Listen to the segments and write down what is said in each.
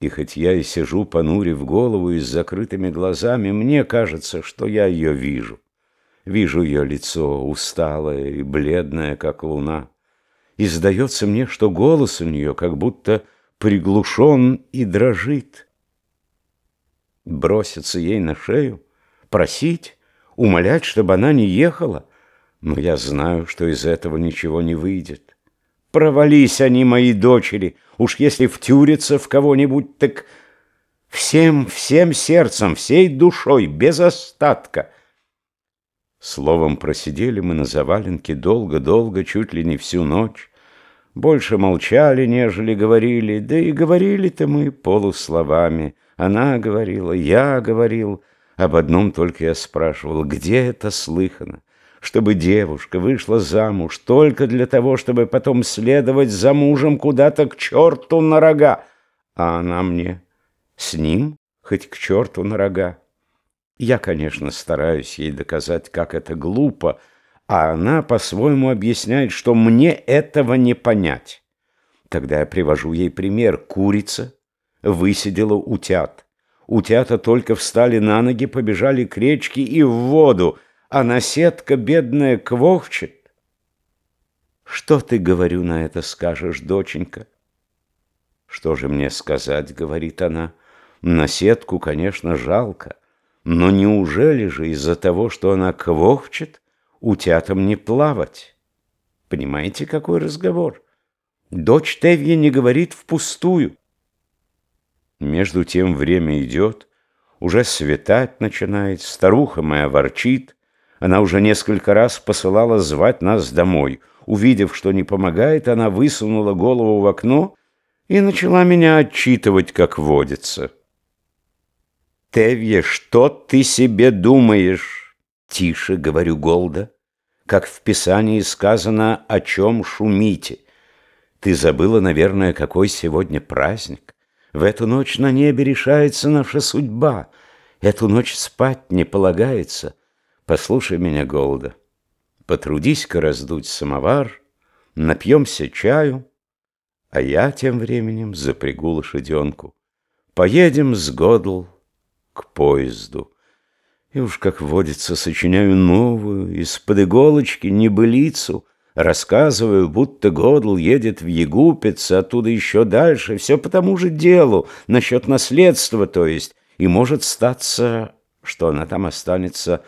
И хоть я и сижу, понурив голову и с закрытыми глазами, мне кажется, что я ее вижу. Вижу ее лицо, усталое и бледное, как луна. И сдается мне, что голос у нее как будто приглушен и дрожит. Броситься ей на шею, просить, умолять, чтобы она не ехала. Но я знаю, что из этого ничего не выйдет. Провались они, мои дочери, уж если втюриться в кого-нибудь, так всем, всем сердцем, всей душой, без остатка. Словом, просидели мы на заваленке долго-долго, чуть ли не всю ночь. Больше молчали, нежели говорили, да и говорили-то мы полусловами. Она говорила, я говорил, об одном только я спрашивал, где это слыхано? Чтобы девушка вышла замуж только для того, чтобы потом следовать за мужем куда-то к черту на рога. А она мне с ним хоть к черту на рога. Я, конечно, стараюсь ей доказать, как это глупо, а она по-своему объясняет, что мне этого не понять. Тогда я привожу ей пример. Курица высидела утят. Утята только встали на ноги, побежали к речке и в воду — а наседка бедная квохчет. Что ты, говорю, на это скажешь, доченька? Что же мне сказать, говорит она. Наседку, конечно, жалко, но неужели же из-за того, что она квохчет, утятам не плавать? Понимаете, какой разговор? Дочь Тевья не говорит впустую. Между тем время идет, уже светать начинает, старуха моя ворчит, она уже несколько раз посылала звать нас домой. Увидев, что не помогает, она высунула голову в окно и начала меня отчитывать, как водится. «Тевье, что ты себе думаешь?» «Тише, — говорю Голда, — как в Писании сказано, о чем шумите. Ты забыла, наверное, какой сегодня праздник. В эту ночь на небе решается наша судьба. Эту ночь спать не полагается». Послушай меня, Голда, потрудись-ка раздуть самовар, напьемся чаю, а я тем временем запрягу лошаденку. Поедем с Годл к поезду. И уж, как водится, сочиняю новую, из-под иголочки, небылицу, рассказываю, будто Годл едет в Егупец, оттуда еще дальше, все по тому же делу, насчет наследства, то есть, и может статься, что она там останется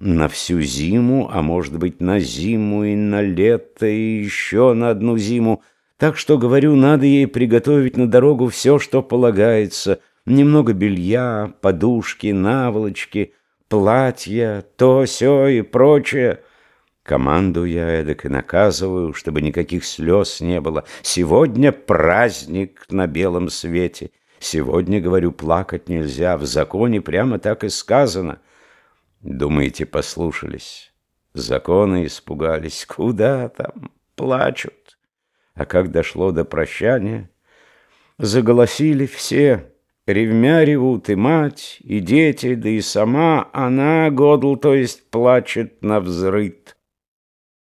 на всю зиму, а может быть на зиму и на лето, и еще на одну зиму. Так что, говорю, надо ей приготовить на дорогу все, что полагается. Немного белья, подушки, наволочки, платья, то, сё и прочее. Командую я эдак и наказываю, чтобы никаких слез не было. Сегодня праздник на белом свете. Сегодня, говорю, плакать нельзя. В законе прямо так и сказано — Думаете, послушались? Законы испугались. Куда там? Плачут. А как дошло до прощания, заголосили все. Ревмя ревут и мать, и дети, да и сама она, Годл, то есть, плачет на взрыт.